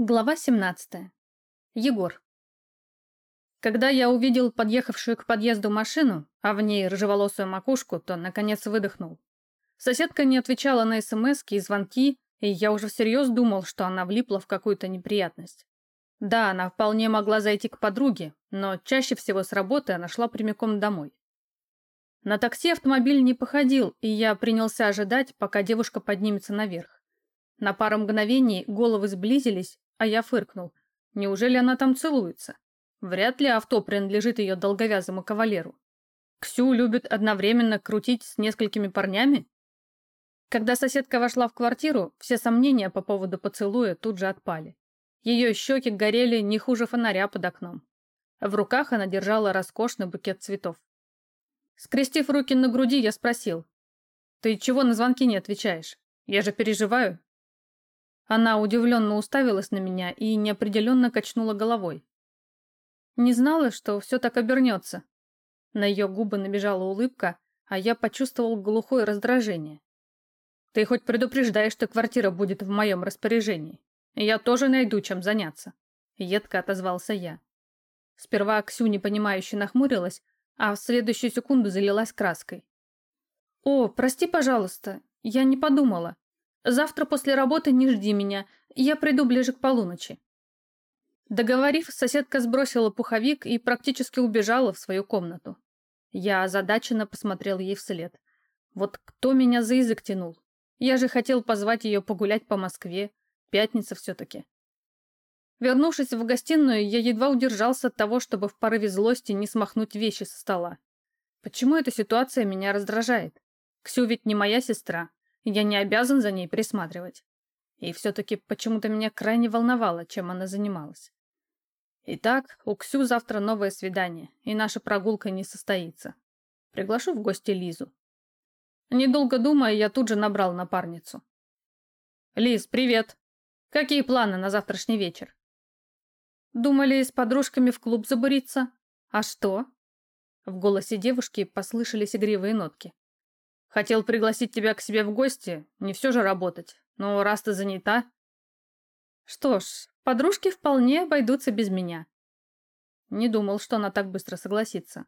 Глава 17. Егор. Когда я увидел подъехавшую к подъезду машину, а в ней рыжеволосую макушку, то, наконец, выдохнул. Соседка не отвечала на смс и звонки, и я уже всерьез думал, что она влипла в какую-то неприятность. Да, она вполне могла зайти к подруге, но чаще всего с работы она шла прямиком домой. На такси автомобиль не походил, и я принялся ожидать, пока девушка поднимется наверх. На пару мгновений головы сблизились, а я фыркнул. Неужели она там целуется? Вряд ли авто принадлежит ее долговязому кавалеру. Ксю любит одновременно крутить с несколькими парнями? Когда соседка вошла в квартиру, все сомнения по поводу поцелуя тут же отпали. Ее щеки горели не хуже фонаря под окном. В руках она держала роскошный букет цветов. Скрестив руки на груди, я спросил. «Ты чего на звонки не отвечаешь? Я же переживаю». Она удивленно уставилась на меня и неопределенно качнула головой. Не знала, что все так обернется. На ее губы набежала улыбка, а я почувствовал глухое раздражение. Ты хоть предупреждаешь, что квартира будет в моем распоряжении. Я тоже найду, чем заняться. Едко отозвался я. Сперва Ксю непонимающе нахмурилась, а в следующую секунду залилась краской. «О, прости, пожалуйста, я не подумала. Завтра после работы не жди меня, я приду ближе к полуночи». Договорив, соседка сбросила пуховик и практически убежала в свою комнату. Я озадаченно посмотрел ей вслед. Вот кто меня за язык тянул? Я же хотел позвать ее погулять по Москве. Пятница все-таки. Вернувшись в гостиную, я едва удержался от того, чтобы в порыве злости не смахнуть вещи со стола. Почему эта ситуация меня раздражает? Ксю ведь не моя сестра, я не обязан за ней присматривать. И все-таки почему-то меня крайне волновало, чем она занималась. Итак, у Ксю завтра новое свидание, и наша прогулка не состоится. Приглашу в гости Лизу. Недолго думая, я тут же набрал напарницу. «Лиз, привет! Какие планы на завтрашний вечер?» «Думали с подружками в клуб забуриться? А что?» В голосе девушки послышались игривые нотки. Хотел пригласить тебя к себе в гости, не все же работать. Но раз ты занята... Что ж, подружки вполне обойдутся без меня. Не думал, что она так быстро согласится.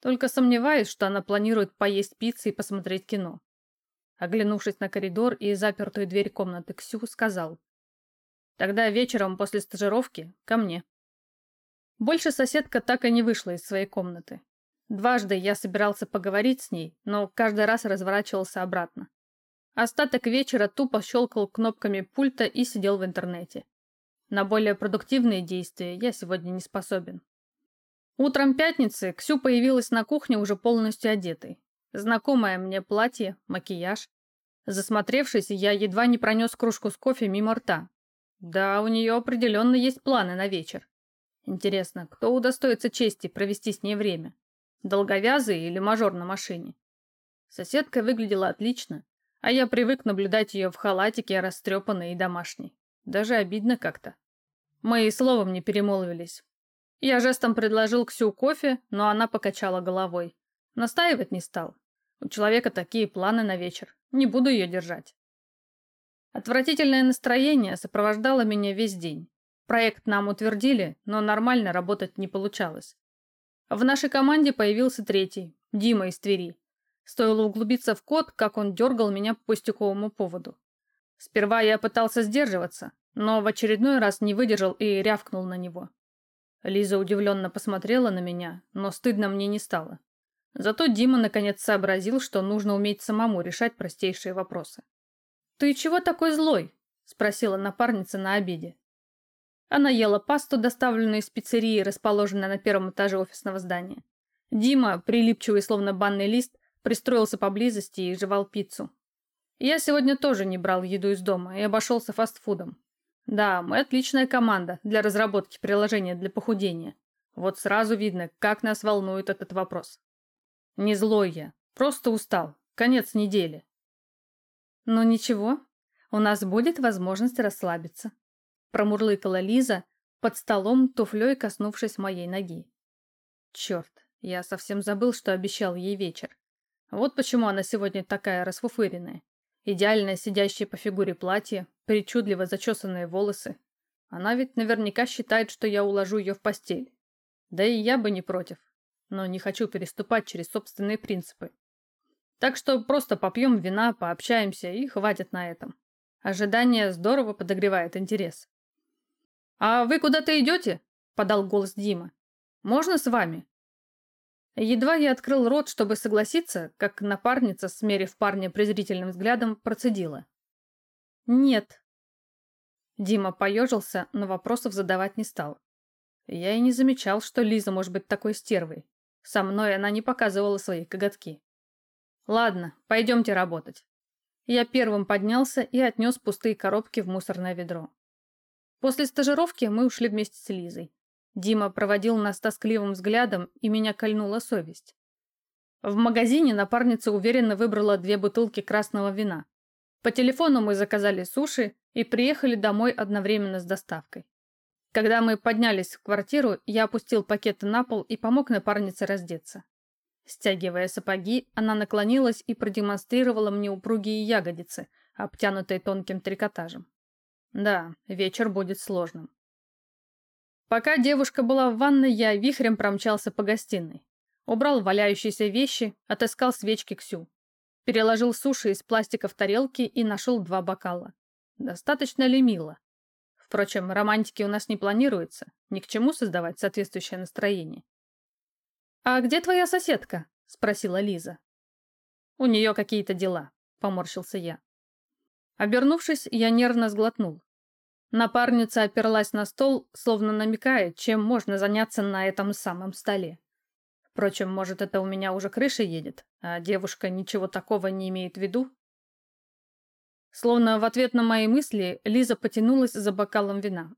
Только сомневаюсь, что она планирует поесть пиццы и посмотреть кино. Оглянувшись на коридор и запертую дверь комнаты Ксю, сказал. Тогда вечером после стажировки ко мне. Больше соседка так и не вышла из своей комнаты. Дважды я собирался поговорить с ней, но каждый раз разворачивался обратно. Остаток вечера тупо щелкал кнопками пульта и сидел в интернете. На более продуктивные действия я сегодня не способен. Утром пятницы Ксю появилась на кухне уже полностью одетой. Знакомое мне платье, макияж. Засмотревшись, я едва не пронес кружку с кофе мимо рта. Да, у нее определенно есть планы на вечер. Интересно, кто удостоится чести провести с ней время? Долговязый или мажор на машине. Соседка выглядела отлично, а я привык наблюдать ее в халатике, растрепанной и домашней. Даже обидно как-то. Мы и словом не перемолвились. Я жестом предложил Ксю кофе, но она покачала головой. Настаивать не стал. У человека такие планы на вечер. Не буду ее держать. Отвратительное настроение сопровождало меня весь день. Проект нам утвердили, но нормально работать не получалось. В нашей команде появился третий, Дима из Твери. Стоило углубиться в код, как он дергал меня по пустяковому поводу. Сперва я пытался сдерживаться, но в очередной раз не выдержал и рявкнул на него. Лиза удивленно посмотрела на меня, но стыдно мне не стало. Зато Дима наконец сообразил, что нужно уметь самому решать простейшие вопросы. «Ты чего такой злой?» – спросила напарница на обеде. Она ела пасту, доставленную из пиццерии, расположенной на первом этаже офисного здания. Дима, прилипчивый словно банный лист, пристроился поблизости и жевал пиццу. Я сегодня тоже не брал еду из дома и обошелся фастфудом. Да, мы отличная команда для разработки приложения для похудения. Вот сразу видно, как нас волнует этот вопрос. Не злой я, просто устал. Конец недели. Ну ничего, у нас будет возможность расслабиться. Промурлыкала Лиза, под столом туфлей коснувшись моей ноги. Черт, я совсем забыл, что обещал ей вечер. Вот почему она сегодня такая расфуфыренная. Идеально сидящее по фигуре платье, причудливо зачесанные волосы. Она ведь наверняка считает, что я уложу ее в постель. Да и я бы не против, но не хочу переступать через собственные принципы. Так что просто попьем вина, пообщаемся и хватит на этом. Ожидание здорово подогревает интерес. «А вы куда-то идете?» – подал голос Дима. «Можно с вами?» Едва я открыл рот, чтобы согласиться, как напарница, смерив парня презрительным взглядом, процедила. «Нет». Дима поежился, но вопросов задавать не стал. Я и не замечал, что Лиза может быть такой стервой. Со мной она не показывала свои коготки. Ладно, пойдемте работать. Я первым поднялся и отнес пустые коробки в мусорное ведро. После стажировки мы ушли вместе с Лизой. Дима проводил нас тоскливым взглядом, и меня кольнула совесть. В магазине напарница уверенно выбрала две бутылки красного вина. По телефону мы заказали суши и приехали домой одновременно с доставкой. Когда мы поднялись в квартиру, я опустил пакеты на пол и помог напарнице раздеться. Стягивая сапоги, она наклонилась и продемонстрировала мне упругие ягодицы, обтянутые тонким трикотажем. Да, вечер будет сложным. Пока девушка была в ванной, я вихрем промчался по гостиной. Убрал валяющиеся вещи, отыскал свечки Ксю. Переложил суши из пластика в тарелки и нашел два бокала. Достаточно ли мило? Впрочем, романтики у нас не планируется, ни к чему создавать соответствующее настроение. «А где твоя соседка?» – спросила Лиза. «У нее какие-то дела», – поморщился я. Обернувшись, я нервно сглотнул. Напарница оперлась на стол, словно намекая, чем можно заняться на этом самом столе. Впрочем, может, это у меня уже крыша едет, а девушка ничего такого не имеет в виду? Словно в ответ на мои мысли, Лиза потянулась за бокалом вина.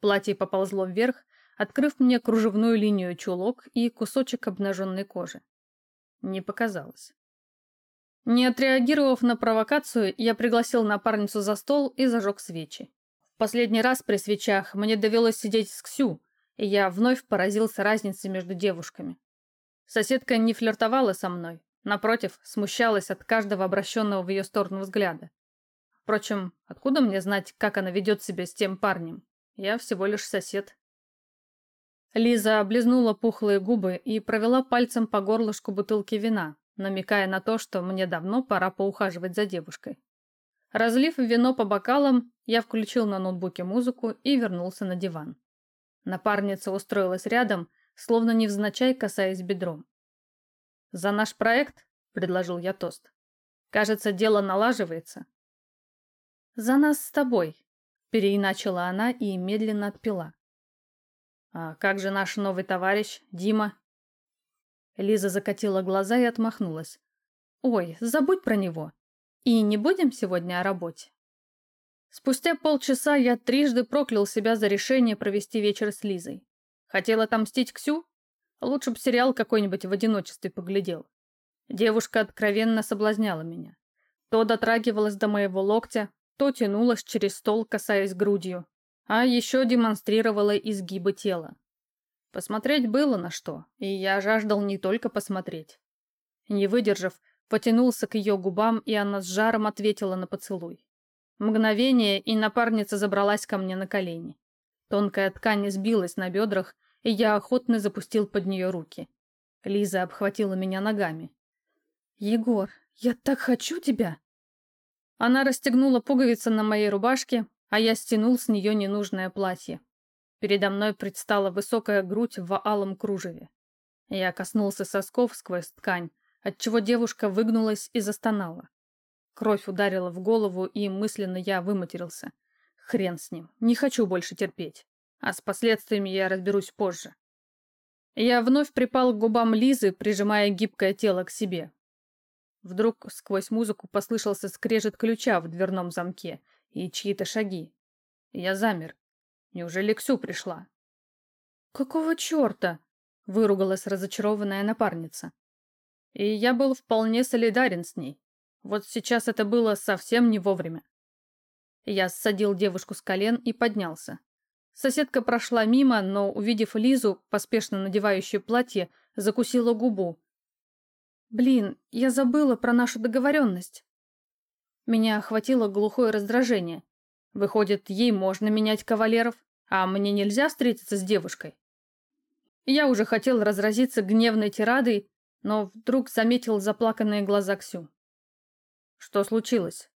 Платье поползло вверх, открыв мне кружевную линию чулок и кусочек обнаженной кожи. Не показалось. Не отреагировав на провокацию, я пригласил напарницу за стол и зажег свечи. Последний раз при свечах мне довелось сидеть с Ксю, и я вновь поразился разницей между девушками. Соседка не флиртовала со мной, напротив, смущалась от каждого обращенного в ее сторону взгляда. Впрочем, откуда мне знать, как она ведет себя с тем парнем? Я всего лишь сосед. Лиза облизнула пухлые губы и провела пальцем по горлышку бутылки вина, намекая на то, что мне давно пора поухаживать за девушкой. Разлив вино по бокалам, я включил на ноутбуке музыку и вернулся на диван. Напарница устроилась рядом, словно невзначай касаясь бедром. «За наш проект?» – предложил я тост. «Кажется, дело налаживается». «За нас с тобой», – переиначила она и медленно отпила. «А как же наш новый товарищ, Дима?» Лиза закатила глаза и отмахнулась. «Ой, забудь про него. И не будем сегодня о работе?» Спустя полчаса я трижды проклял себя за решение провести вечер с Лизой. Хотел отомстить Ксю? Лучше бы сериал какой-нибудь в одиночестве поглядел. Девушка откровенно соблазняла меня. То дотрагивалась до моего локтя, то тянулась через стол, касаясь грудью, а еще демонстрировала изгибы тела. Посмотреть было на что, и я жаждал не только посмотреть. Не выдержав, потянулся к ее губам, и она с жаром ответила на поцелуй. Мгновение, и напарница забралась ко мне на колени. Тонкая ткань сбилась на бедрах, и я охотно запустил под нее руки. Лиза обхватила меня ногами. «Егор, я так хочу тебя!» Она расстегнула пуговицы на моей рубашке, а я стянул с нее ненужное платье. Передо мной предстала высокая грудь в алом кружеве. Я коснулся сосков сквозь ткань, отчего девушка выгнулась и застонала. Кровь ударила в голову, и мысленно я выматерился. Хрен с ним, не хочу больше терпеть. А с последствиями я разберусь позже. Я вновь припал к губам Лизы, прижимая гибкое тело к себе. Вдруг сквозь музыку послышался скрежет ключа в дверном замке, и чьи-то шаги. Я замер. Неужели Ксю пришла? «Какого черта?» — выругалась разочарованная напарница. И я был вполне солидарен с ней. Вот сейчас это было совсем не вовремя. Я ссадил девушку с колен и поднялся. Соседка прошла мимо, но, увидев Лизу, поспешно надевающую платье, закусила губу. «Блин, я забыла про нашу договоренность». Меня охватило глухое раздражение. Выходит, ей можно менять кавалеров? А мне нельзя встретиться с девушкой? Я уже хотел разразиться гневной тирадой, но вдруг заметил заплаканные глаза Ксю. Что случилось?